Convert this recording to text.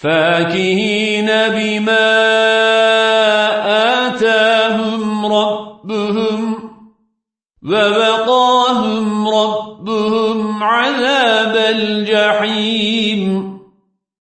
فاكهين بما آتاهم ربهم ووقاهم ربهم عذاب الجحيم.